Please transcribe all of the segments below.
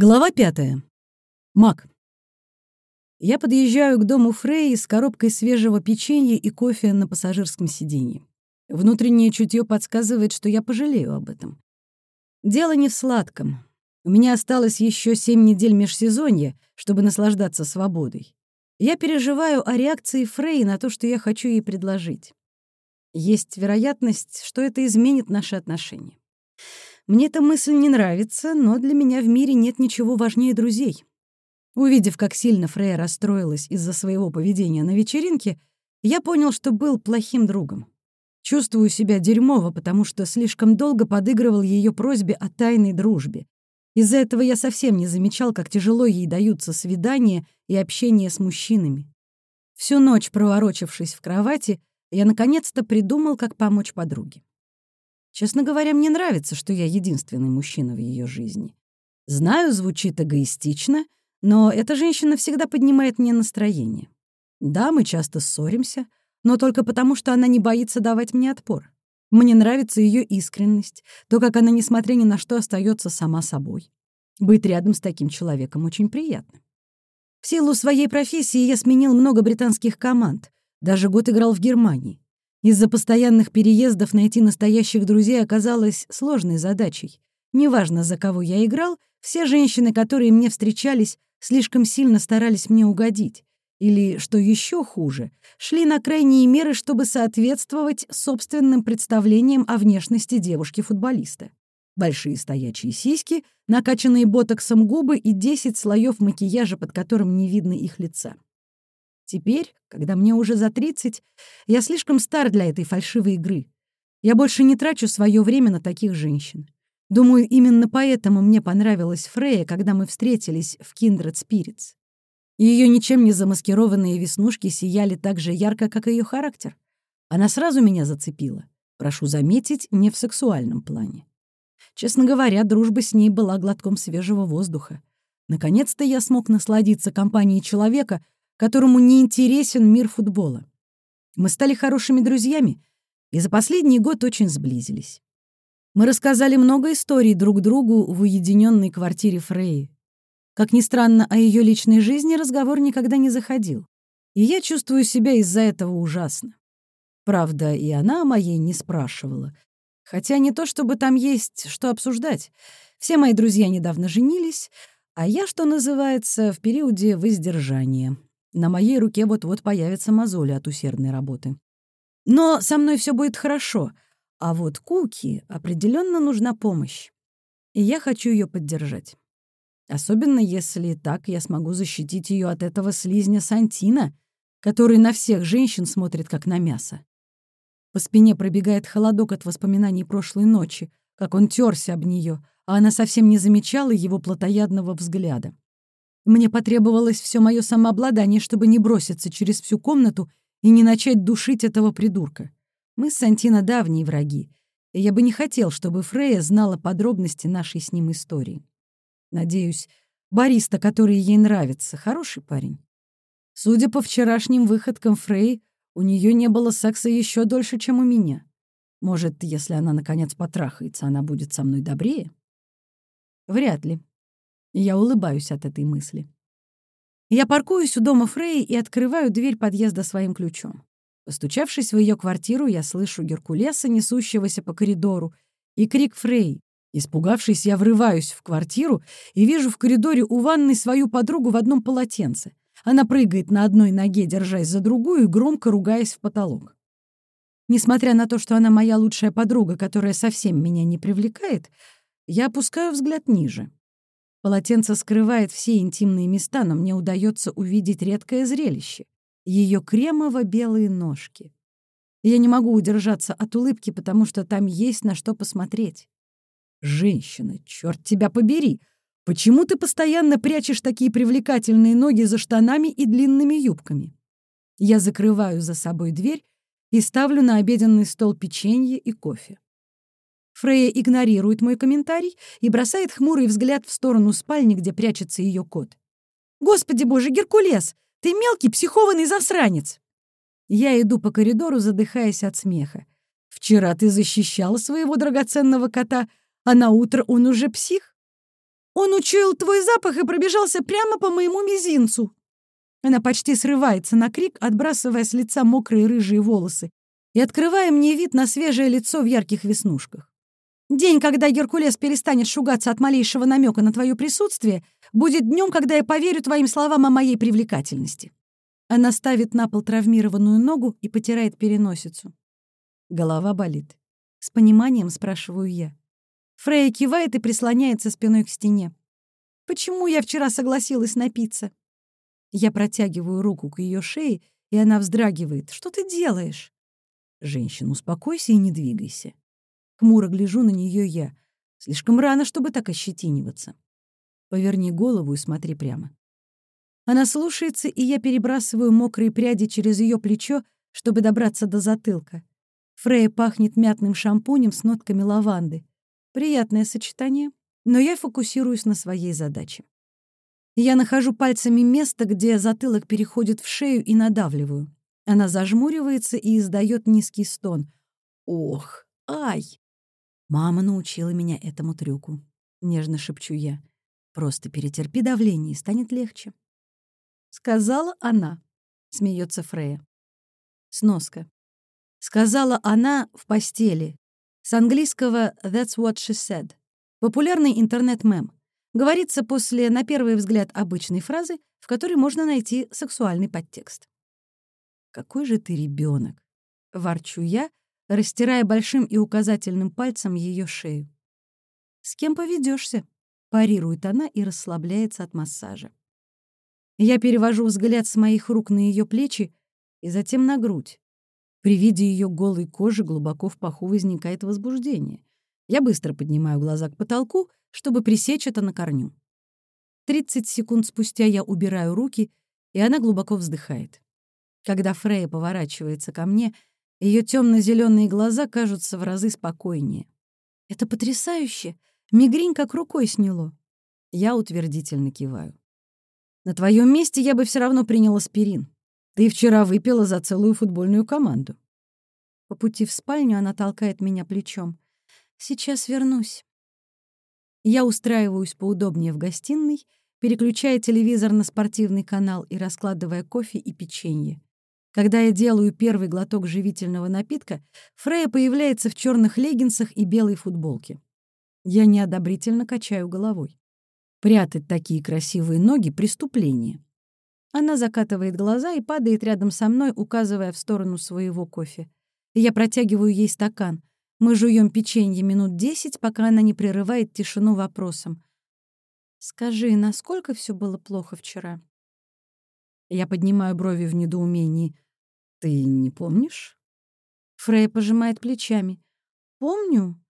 Глава пятая. Мак. Я подъезжаю к дому Фрей с коробкой свежего печенья и кофе на пассажирском сиденье. Внутреннее чутье подсказывает, что я пожалею об этом. Дело не в сладком. У меня осталось еще семь недель межсезонья, чтобы наслаждаться свободой. Я переживаю о реакции Фрей на то, что я хочу ей предложить. Есть вероятность, что это изменит наши отношения. Мне эта мысль не нравится, но для меня в мире нет ничего важнее друзей. Увидев, как сильно Фрея расстроилась из-за своего поведения на вечеринке, я понял, что был плохим другом. Чувствую себя дерьмово, потому что слишком долго подыгрывал ее просьбе о тайной дружбе. Из-за этого я совсем не замечал, как тяжело ей даются свидания и общение с мужчинами. Всю ночь проворочившись в кровати, я наконец-то придумал, как помочь подруге. Честно говоря, мне нравится, что я единственный мужчина в ее жизни. Знаю, звучит эгоистично, но эта женщина всегда поднимает мне настроение. Да, мы часто ссоримся, но только потому, что она не боится давать мне отпор. Мне нравится ее искренность, то, как она, несмотря ни на что, остается сама собой. Быть рядом с таким человеком очень приятно. В силу своей профессии я сменил много британских команд, даже год играл в Германии. Из-за постоянных переездов найти настоящих друзей оказалось сложной задачей. Неважно, за кого я играл, все женщины, которые мне встречались, слишком сильно старались мне угодить. Или, что еще хуже, шли на крайние меры, чтобы соответствовать собственным представлениям о внешности девушки-футболиста. Большие стоячие сиськи, накачанные ботоксом губы и 10 слоев макияжа, под которым не видно их лица. Теперь, когда мне уже за 30, я слишком стар для этой фальшивой игры. Я больше не трачу свое время на таких женщин. Думаю, именно поэтому мне понравилась Фрея, когда мы встретились в Kindred Spirits. Ее ничем не замаскированные веснушки сияли так же ярко, как ее характер. Она сразу меня зацепила. Прошу заметить, не в сексуальном плане. Честно говоря, дружба с ней была глотком свежего воздуха. Наконец-то я смог насладиться компанией человека, которому не интересен мир футбола. Мы стали хорошими друзьями и за последний год очень сблизились. Мы рассказали много историй друг другу в уединенной квартире Фреи. Как ни странно, о ее личной жизни разговор никогда не заходил. И я чувствую себя из-за этого ужасно. Правда, и она о моей не спрашивала. Хотя не то, чтобы там есть что обсуждать. Все мои друзья недавно женились, а я, что называется, в периоде воздержания. На моей руке вот-вот появятся мозоли от усердной работы. Но со мной все будет хорошо, а вот Куки определенно нужна помощь. И я хочу ее поддержать. Особенно если так я смогу защитить ее от этого слизня Сантина, который на всех женщин смотрит как на мясо. По спине пробегает холодок от воспоминаний прошлой ночи, как он терся об нее, а она совсем не замечала его плотоядного взгляда. Мне потребовалось все мое самообладание, чтобы не броситься через всю комнату и не начать душить этого придурка. Мы с Сантино давние враги, и я бы не хотел, чтобы Фрея знала подробности нашей с ним истории. Надеюсь, бариста, который ей нравится, хороший парень. Судя по вчерашним выходкам Фрей, у нее не было секса еще дольше, чем у меня. Может, если она наконец потрахается, она будет со мной добрее? Вряд ли. Я улыбаюсь от этой мысли. Я паркуюсь у дома Фрей и открываю дверь подъезда своим ключом. Постучавшись в ее квартиру, я слышу Геркулеса, несущегося по коридору, и крик Фрей. Испугавшись, я врываюсь в квартиру и вижу в коридоре у ванной свою подругу в одном полотенце. Она прыгает на одной ноге, держась за другую, и громко ругаясь в потолок. Несмотря на то, что она моя лучшая подруга, которая совсем меня не привлекает, я опускаю взгляд ниже. Полотенце скрывает все интимные места, но мне удается увидеть редкое зрелище — ее кремово-белые ножки. Я не могу удержаться от улыбки, потому что там есть на что посмотреть. «Женщина, черт тебя побери! Почему ты постоянно прячешь такие привлекательные ноги за штанами и длинными юбками?» Я закрываю за собой дверь и ставлю на обеденный стол печенье и кофе. Фрея игнорирует мой комментарий и бросает хмурый взгляд в сторону спальни, где прячется ее кот. «Господи боже, Геркулес! Ты мелкий психованный засранец!» Я иду по коридору, задыхаясь от смеха. «Вчера ты защищала своего драгоценного кота, а на утро он уже псих?» Он учуял твой запах и пробежался прямо по моему мизинцу!» Она почти срывается на крик, отбрасывая с лица мокрые рыжие волосы и открывая мне вид на свежее лицо в ярких веснушках. День, когда Геркулес перестанет шугаться от малейшего намека на твое присутствие, будет днем, когда я поверю твоим словам о моей привлекательности. Она ставит на пол травмированную ногу и потирает переносицу. Голова болит. С пониманием спрашиваю я. Фрея кивает и прислоняется спиной к стене. «Почему я вчера согласилась напиться?» Я протягиваю руку к ее шее, и она вздрагивает. «Что ты делаешь?» «Женщина, успокойся и не двигайся». Хмуро гляжу на нее я. Слишком рано, чтобы так ощетиниваться. Поверни голову и смотри прямо. Она слушается, и я перебрасываю мокрые пряди через ее плечо, чтобы добраться до затылка. Фрея пахнет мятным шампунем с нотками лаванды. Приятное сочетание, но я фокусируюсь на своей задаче. Я нахожу пальцами место, где затылок переходит в шею и надавливаю. Она зажмуривается и издает низкий стон. «Ох, ай!» Мама научила меня этому трюку. Нежно шепчу я. Просто перетерпи давление, и станет легче. Сказала она, смеется Фрея. Сноска. Сказала она в постели. С английского «That's what she said». Популярный интернет-мем. Говорится после, на первый взгляд, обычной фразы, в которой можно найти сексуальный подтекст. «Какой же ты ребенок! ворчу я, растирая большим и указательным пальцем ее шею. «С кем поведешься? парирует она и расслабляется от массажа. Я перевожу взгляд с моих рук на ее плечи и затем на грудь. При виде ее голой кожи глубоко в паху возникает возбуждение. Я быстро поднимаю глаза к потолку, чтобы пресечь это на корню. 30 секунд спустя я убираю руки, и она глубоко вздыхает. Когда Фрея поворачивается ко мне, ее темно-зеленые глаза кажутся в разы спокойнее. «Это потрясающе! Мигрень как рукой сняло!» Я утвердительно киваю. На твоем месте я бы все равно принял аспирин. Ты вчера выпила за целую футбольную команду. По пути в спальню она толкает меня плечом. Сейчас вернусь. Я устраиваюсь поудобнее в гостиной, переключая телевизор на спортивный канал и раскладывая кофе и печенье. Когда я делаю первый глоток живительного напитка, Фрея появляется в черных леггинсах и белой футболке. Я неодобрительно качаю головой. Прятать такие красивые ноги — преступление. Она закатывает глаза и падает рядом со мной, указывая в сторону своего кофе. Я протягиваю ей стакан. Мы жуем печенье минут десять, пока она не прерывает тишину вопросом. «Скажи, насколько все было плохо вчера?» Я поднимаю брови в недоумении. «Ты не помнишь?» Фрей пожимает плечами. «Помню.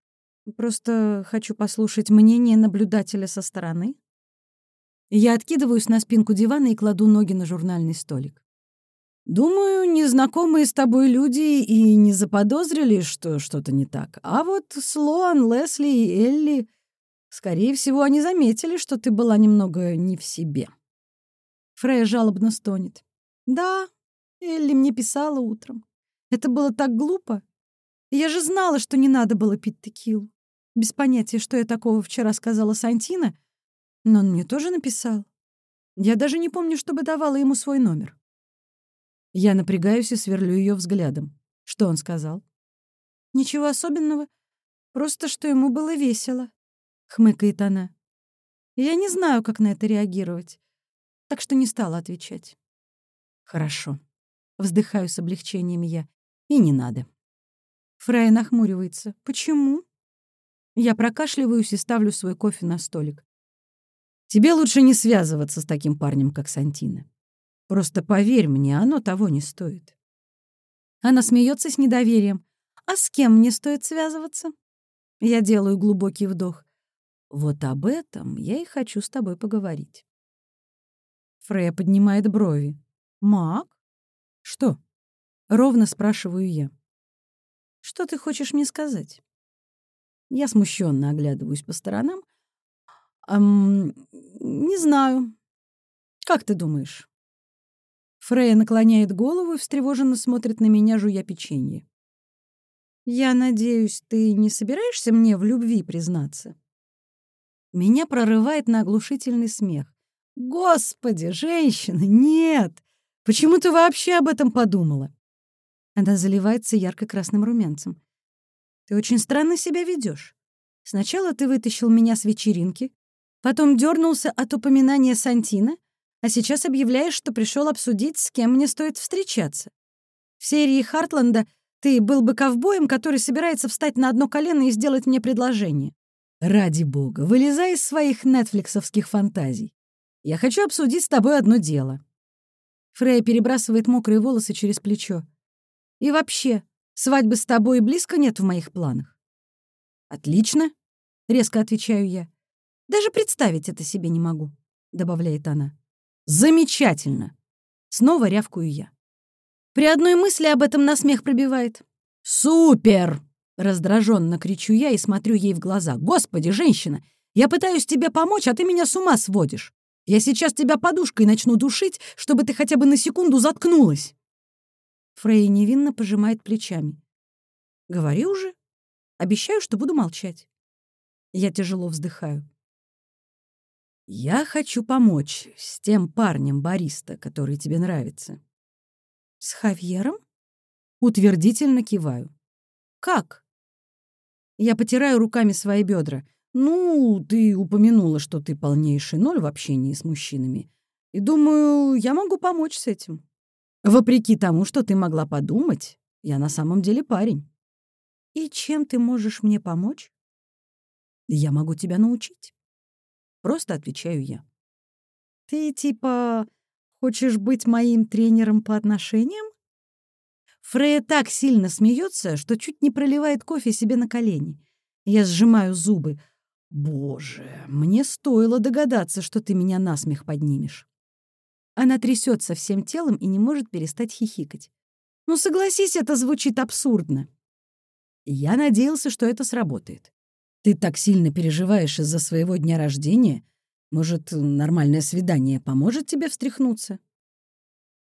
Просто хочу послушать мнение наблюдателя со стороны. Я откидываюсь на спинку дивана и кладу ноги на журнальный столик. Думаю, незнакомые с тобой люди и не заподозрили, что что-то не так. А вот Слоан, Лесли и Элли, скорее всего, они заметили, что ты была немного не в себе. Фрея жалобно стонет. Да, Элли мне писала утром. Это было так глупо. Я же знала, что не надо было пить текилу. Без понятия, что я такого вчера сказала Сантина, но он мне тоже написал. Я даже не помню, чтобы давала ему свой номер. Я напрягаюсь и сверлю ее взглядом. Что он сказал? Ничего особенного. Просто, что ему было весело. Хмыкает она. Я не знаю, как на это реагировать. Так что не стала отвечать. Хорошо. Вздыхаю с облегчением я. И не надо. Фрая нахмуривается. Почему? Я прокашливаюсь и ставлю свой кофе на столик. Тебе лучше не связываться с таким парнем, как Сантина. Просто поверь мне, оно того не стоит. Она смеется с недоверием. А с кем мне стоит связываться? Я делаю глубокий вдох. Вот об этом я и хочу с тобой поговорить. Фрея поднимает брови. Мак? Что? Ровно спрашиваю я. Что ты хочешь мне сказать? Я смущенно оглядываюсь по сторонам. Эм, не знаю. Как ты думаешь? Фрея наклоняет голову и встревоженно смотрит на меня, жуя печенье. «Я надеюсь, ты не собираешься мне в любви признаться?» Меня прорывает на оглушительный смех. «Господи, женщина, нет! Почему ты вообще об этом подумала?» Она заливается ярко-красным румянцем. «Ты очень странно себя ведешь. Сначала ты вытащил меня с вечеринки, потом дернулся от упоминания Сантина, а сейчас объявляешь, что пришел обсудить, с кем мне стоит встречаться. В серии Хартланда ты был бы ковбоем, который собирается встать на одно колено и сделать мне предложение. Ради бога, вылезай из своих нетфликсовских фантазий. Я хочу обсудить с тобой одно дело. Фрея перебрасывает мокрые волосы через плечо. И вообще, свадьбы с тобой близко нет в моих планах. Отлично, — резко отвечаю я. «Даже представить это себе не могу», — добавляет она. «Замечательно!» — снова рявкую я. При одной мысли об этом на смех пробивает. «Супер!» — раздраженно кричу я и смотрю ей в глаза. «Господи, женщина, я пытаюсь тебе помочь, а ты меня с ума сводишь. Я сейчас тебя подушкой начну душить, чтобы ты хотя бы на секунду заткнулась». Фрей невинно пожимает плечами. «Говори уже. Обещаю, что буду молчать». Я тяжело вздыхаю. Я хочу помочь с тем парнем бариста, который тебе нравится. С Хавьером? Утвердительно киваю. Как? Я потираю руками свои бедра. Ну, ты упомянула, что ты полнейший ноль в общении с мужчинами. И думаю, я могу помочь с этим. Вопреки тому, что ты могла подумать, я на самом деле парень. И чем ты можешь мне помочь? Я могу тебя научить. Просто отвечаю я. Ты типа хочешь быть моим тренером по отношениям? Фрея так сильно смеется, что чуть не проливает кофе себе на колени. Я сжимаю зубы. Боже, мне стоило догадаться, что ты меня насмех поднимешь. Она трясется всем телом и не может перестать хихикать. Ну, согласись, это звучит абсурдно. Я надеялся, что это сработает. Ты так сильно переживаешь из-за своего дня рождения. Может, нормальное свидание поможет тебе встряхнуться?»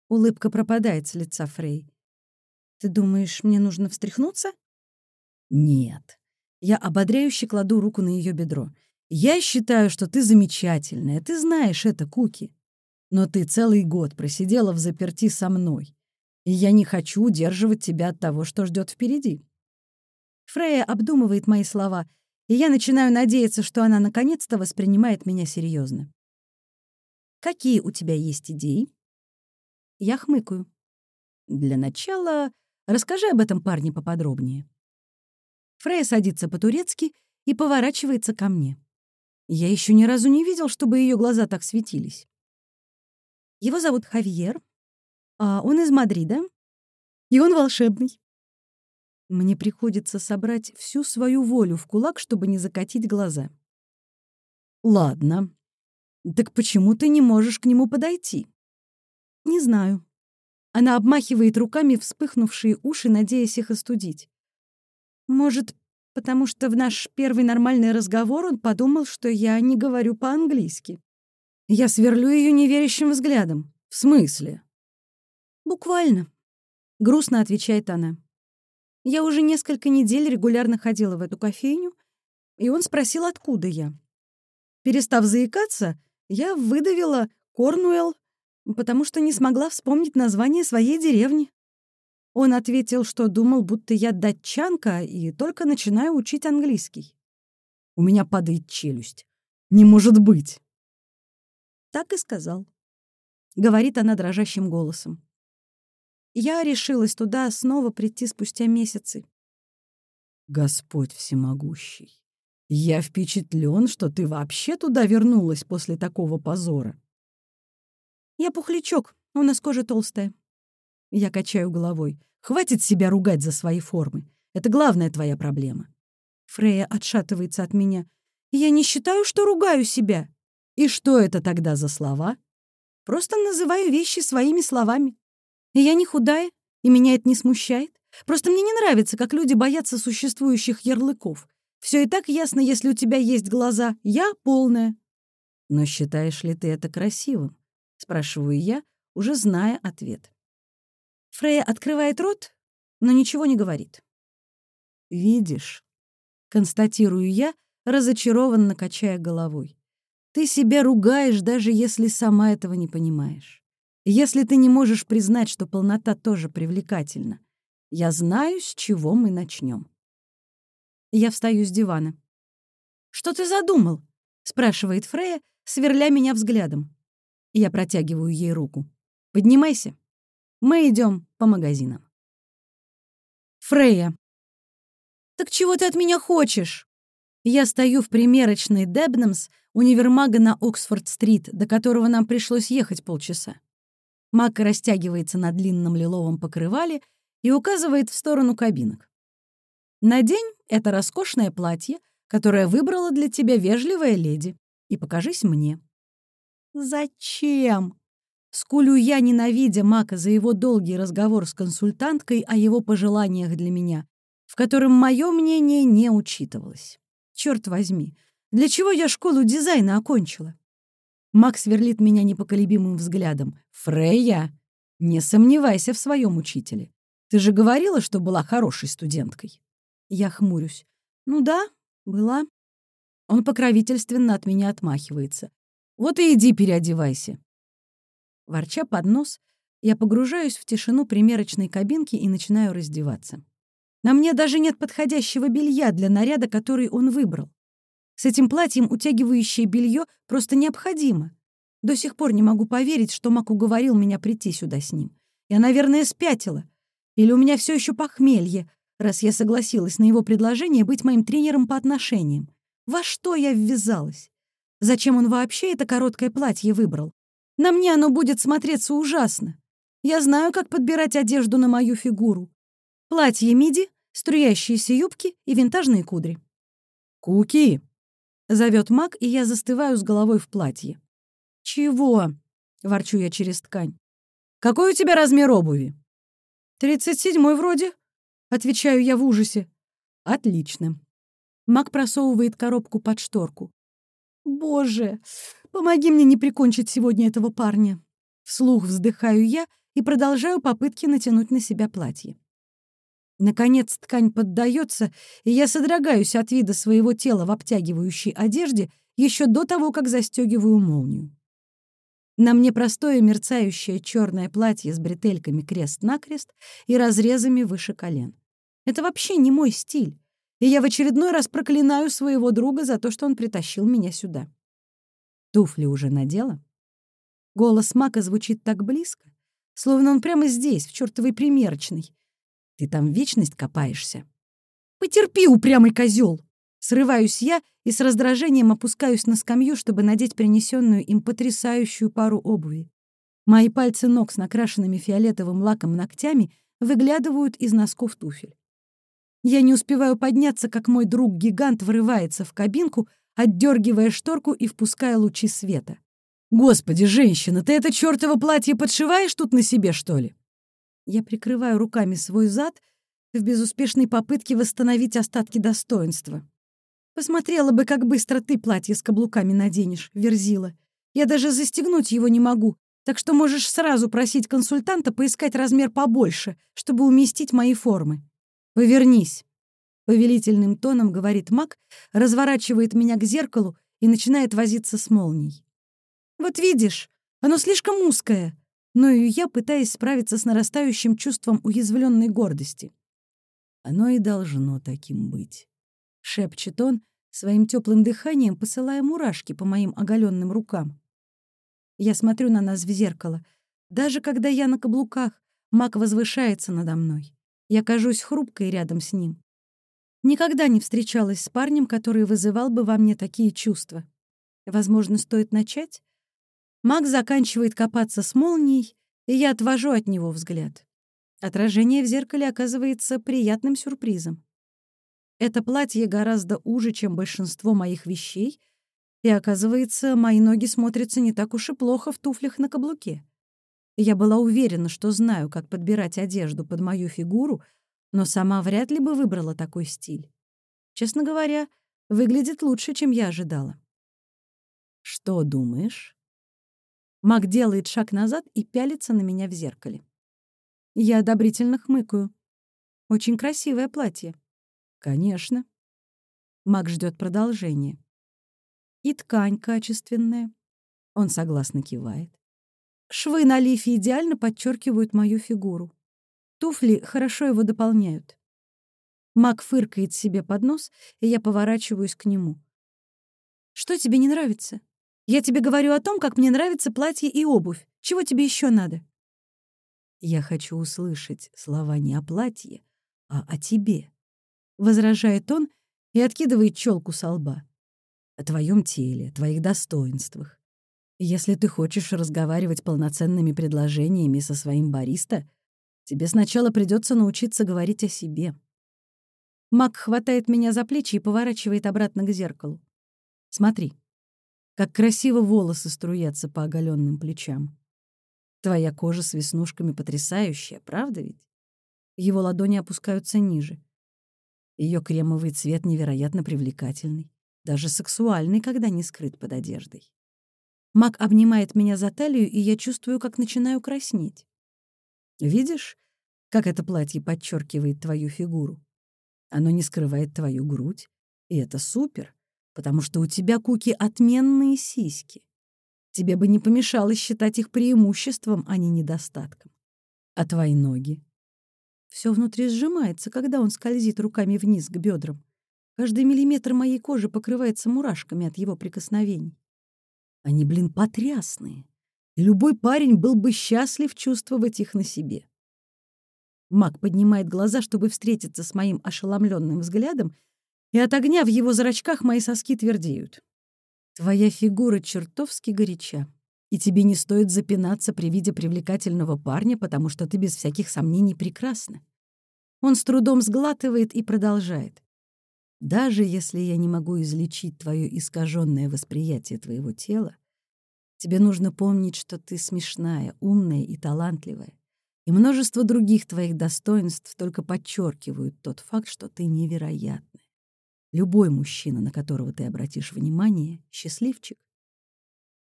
Улыбка пропадает с лица Фрей. «Ты думаешь, мне нужно встряхнуться?» «Нет». Я ободряюще кладу руку на ее бедро. «Я считаю, что ты замечательная. Ты знаешь это, Куки. Но ты целый год просидела в заперти со мной, и я не хочу удерживать тебя от того, что ждет впереди». Фрея обдумывает мои слова и я начинаю надеяться, что она наконец-то воспринимает меня серьезно. «Какие у тебя есть идеи?» Я хмыкаю. «Для начала расскажи об этом парне поподробнее». Фрея садится по-турецки и поворачивается ко мне. Я еще ни разу не видел, чтобы ее глаза так светились. Его зовут Хавьер, а он из Мадрида, и он волшебный. Мне приходится собрать всю свою волю в кулак, чтобы не закатить глаза. «Ладно. Так почему ты не можешь к нему подойти?» «Не знаю». Она обмахивает руками вспыхнувшие уши, надеясь их остудить. «Может, потому что в наш первый нормальный разговор он подумал, что я не говорю по-английски. Я сверлю ее неверящим взглядом. В смысле? Буквально. Грустно отвечает она. Я уже несколько недель регулярно ходила в эту кофейню, и он спросил, откуда я. Перестав заикаться, я выдавила Корнуэлл, потому что не смогла вспомнить название своей деревни. Он ответил, что думал, будто я датчанка и только начинаю учить английский. У меня падает челюсть. Не может быть. Так и сказал. Говорит она дрожащим голосом. Я решилась туда снова прийти спустя месяцы. Господь всемогущий, я впечатлен, что ты вообще туда вернулась после такого позора. Я пухлячок, у нас кожа толстая. Я качаю головой. Хватит себя ругать за свои формы. Это главная твоя проблема. Фрея отшатывается от меня. Я не считаю, что ругаю себя. И что это тогда за слова? Просто называю вещи своими словами. И я не худая, и меня это не смущает. Просто мне не нравится, как люди боятся существующих ярлыков. Все и так ясно, если у тебя есть глаза. Я полная. Но считаешь ли ты это красивым? Спрашиваю я, уже зная ответ. Фрея открывает рот, но ничего не говорит. «Видишь», — констатирую я, разочарованно качая головой. «Ты себя ругаешь, даже если сама этого не понимаешь. Если ты не можешь признать, что полнота тоже привлекательна. Я знаю, с чего мы начнем. Я встаю с дивана. «Что ты задумал?» — спрашивает Фрея, сверля меня взглядом. Я протягиваю ей руку. «Поднимайся. Мы идем по магазинам». Фрея. «Так чего ты от меня хочешь?» Я стою в примерочной Дебнамс универмага на Оксфорд-стрит, до которого нам пришлось ехать полчаса. Мак растягивается на длинном лиловом покрывале и указывает в сторону кабинок. «Надень это роскошное платье, которое выбрала для тебя вежливая леди, и покажись мне». «Зачем?» Скулю я, ненавидя Мака за его долгий разговор с консультанткой о его пожеланиях для меня, в котором мое мнение не учитывалось. Черт возьми, для чего я школу дизайна окончила? Макс сверлит меня непоколебимым взглядом. «Фрейя, не сомневайся в своем учителе. Ты же говорила, что была хорошей студенткой». Я хмурюсь. «Ну да, была». Он покровительственно от меня отмахивается. «Вот и иди переодевайся». Ворча под нос, я погружаюсь в тишину примерочной кабинки и начинаю раздеваться. На мне даже нет подходящего белья для наряда, который он выбрал. С этим платьем утягивающее белье просто необходимо. До сих пор не могу поверить, что Мак уговорил меня прийти сюда с ним. Я, наверное, спятила. Или у меня все еще похмелье, раз я согласилась на его предложение быть моим тренером по отношениям. Во что я ввязалась? Зачем он вообще это короткое платье выбрал? На мне оно будет смотреться ужасно. Я знаю, как подбирать одежду на мою фигуру. Платье миди, струящиеся юбки и винтажные кудри. «Куки!» — зовет маг, и я застываю с головой в платье. «Чего?» — ворчу я через ткань. «Какой у тебя размер обуви?» «Тридцать седьмой вроде», — отвечаю я в ужасе. «Отлично». Маг просовывает коробку под шторку. «Боже, помоги мне не прикончить сегодня этого парня». Вслух вздыхаю я и продолжаю попытки натянуть на себя платье. Наконец ткань поддается, и я содрогаюсь от вида своего тела в обтягивающей одежде еще до того, как застегиваю молнию. На мне простое мерцающее черное платье с бретельками крест-накрест и разрезами выше колен. Это вообще не мой стиль, и я в очередной раз проклинаю своего друга за то, что он притащил меня сюда. Туфли уже надела? Голос Мака звучит так близко, словно он прямо здесь, в чертовой примерочной. Ты там вечность копаешься. Потерпи, упрямый козел! Срываюсь я и с раздражением опускаюсь на скамью, чтобы надеть принесенную им потрясающую пару обуви. Мои пальцы ног с накрашенными фиолетовым лаком ногтями выглядывают из носков туфель. Я не успеваю подняться, как мой друг-гигант врывается в кабинку, отдергивая шторку и впуская лучи света. «Господи, женщина, ты это чёртово платье подшиваешь тут на себе, что ли?» Я прикрываю руками свой зад в безуспешной попытке восстановить остатки достоинства. Посмотрела бы, как быстро ты платье с каблуками наденешь, Верзила. Я даже застегнуть его не могу, так что можешь сразу просить консультанта поискать размер побольше, чтобы уместить мои формы. Повернись. Повелительным тоном говорит маг, разворачивает меня к зеркалу и начинает возиться с молнией. Вот видишь, оно слишком узкое. Но и я пытаясь справиться с нарастающим чувством уязвленной гордости. Оно и должно таким быть шепчет он, своим теплым дыханием посылая мурашки по моим оголенным рукам. Я смотрю на нас в зеркало. Даже когда я на каблуках, маг возвышается надо мной. Я кажусь хрупкой рядом с ним. Никогда не встречалась с парнем, который вызывал бы во мне такие чувства. Возможно, стоит начать? Маг заканчивает копаться с молнией, и я отвожу от него взгляд. Отражение в зеркале оказывается приятным сюрпризом. Это платье гораздо уже, чем большинство моих вещей, и, оказывается, мои ноги смотрятся не так уж и плохо в туфлях на каблуке. Я была уверена, что знаю, как подбирать одежду под мою фигуру, но сама вряд ли бы выбрала такой стиль. Честно говоря, выглядит лучше, чем я ожидала. «Что думаешь?» Мак делает шаг назад и пялится на меня в зеркале. Я одобрительно хмыкаю. Очень красивое платье. Конечно. Мак ждет продолжения. И ткань качественная. Он согласно кивает. Швы на лифе идеально подчеркивают мою фигуру. Туфли хорошо его дополняют. Мак фыркает себе под нос, и я поворачиваюсь к нему. «Что тебе не нравится? Я тебе говорю о том, как мне нравятся платье и обувь. Чего тебе еще надо?» «Я хочу услышать слова не о платье, а о тебе», — возражает он и откидывает челку со лба. «О твоем теле, твоих достоинствах. Если ты хочешь разговаривать полноценными предложениями со своим бариста, тебе сначала придется научиться говорить о себе». Мак хватает меня за плечи и поворачивает обратно к зеркалу. «Смотри, как красиво волосы струятся по оголенным плечам. Твоя кожа с веснушками потрясающая, правда ведь? Его ладони опускаются ниже. Ее кремовый цвет невероятно привлекательный, даже сексуальный, когда не скрыт под одеждой. Мак обнимает меня за талию, и я чувствую, как начинаю краснеть. Видишь, как это платье подчеркивает твою фигуру? Оно не скрывает твою грудь, и это супер, потому что у тебя, Куки, отменные сиськи. Тебе бы не помешало считать их преимуществом, а не недостатком. А твои ноги? Все внутри сжимается, когда он скользит руками вниз к бедрам. Каждый миллиметр моей кожи покрывается мурашками от его прикосновений. Они, блин, потрясные. И любой парень был бы счастлив чувствовать их на себе. Мак поднимает глаза, чтобы встретиться с моим ошеломленным взглядом, и от огня в его зрачках мои соски твердеют. Твоя фигура чертовски горяча, и тебе не стоит запинаться при виде привлекательного парня, потому что ты без всяких сомнений прекрасна. Он с трудом сглатывает и продолжает. Даже если я не могу излечить твое искаженное восприятие твоего тела, тебе нужно помнить, что ты смешная, умная и талантливая. И множество других твоих достоинств только подчеркивают тот факт, что ты невероятная. Любой мужчина, на которого ты обратишь внимание, счастливчик.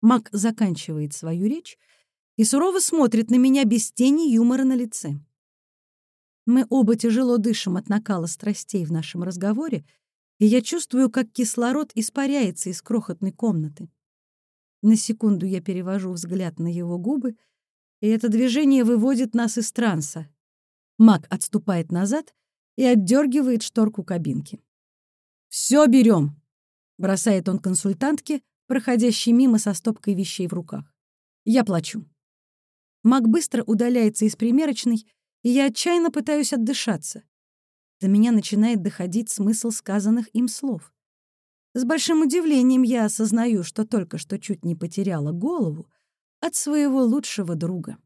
Мак заканчивает свою речь и сурово смотрит на меня без тени юмора на лице. Мы оба тяжело дышим от накала страстей в нашем разговоре, и я чувствую, как кислород испаряется из крохотной комнаты. На секунду я перевожу взгляд на его губы — и это движение выводит нас из транса. Мак отступает назад и отдергивает шторку кабинки. «Все берем!» — бросает он консультантке, проходящей мимо со стопкой вещей в руках. «Я плачу». Мак быстро удаляется из примерочной, и я отчаянно пытаюсь отдышаться. До меня начинает доходить смысл сказанных им слов. С большим удивлением я осознаю, что только что чуть не потеряла голову, от своего лучшего друга.